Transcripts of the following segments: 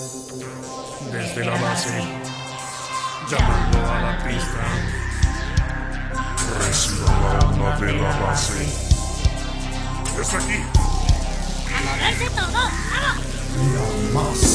Desde la base, llamando a la pista. Reciba la onda de la base. ¡Es aquí! ¡A moverse todos! ¡Vamos! La masa.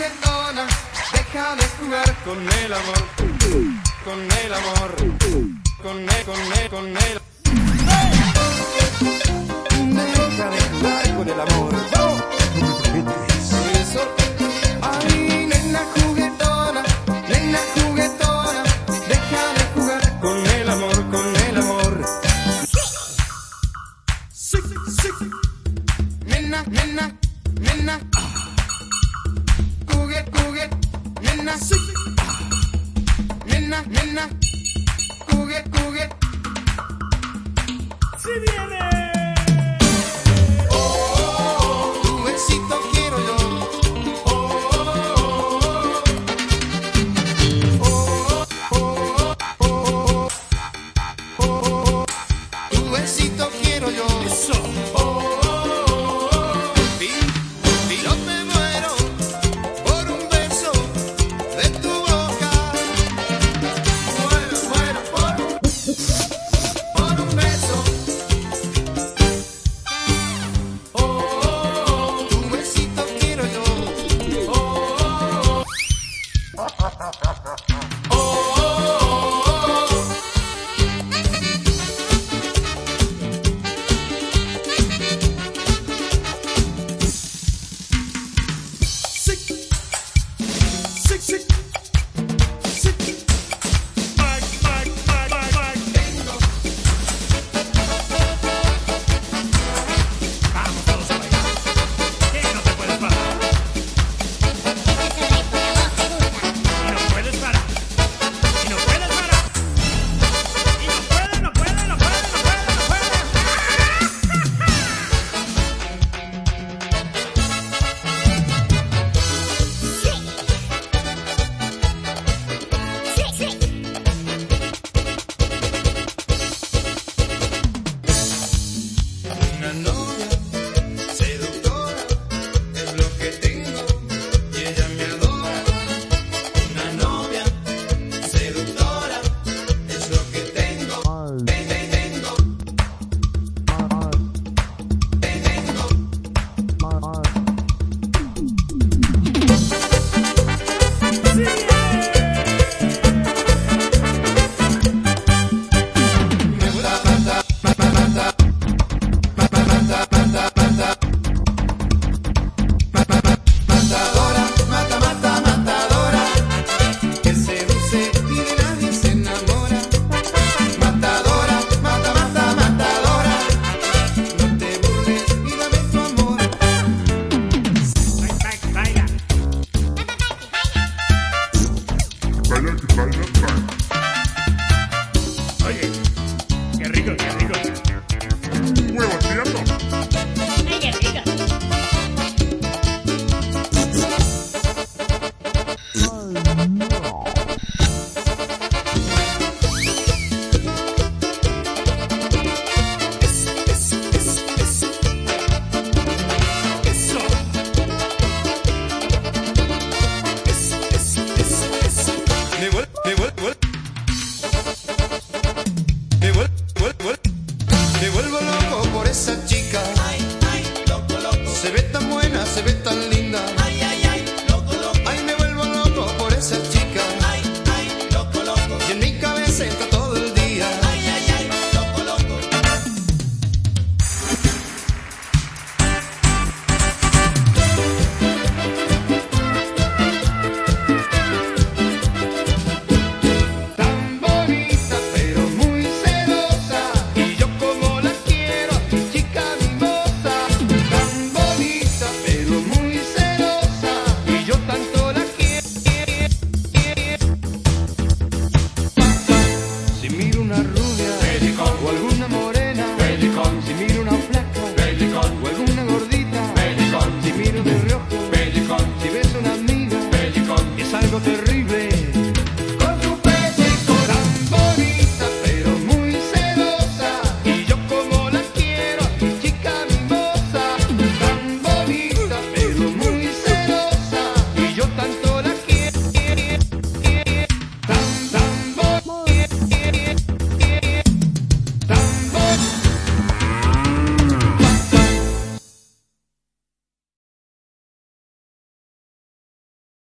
perdona, dona, deja de jugar con el amor, con el amor, con el, con el, con el. Deja de jugar con el amor. nena, sí. Nena, nena, jugué, jugué. Si viene. Six, six. Oye, qué rico, qué rico. Huevos tirando. loco por esa chica. Ay, ay, loco, loco. Se ve tan buena, se ve tan linda.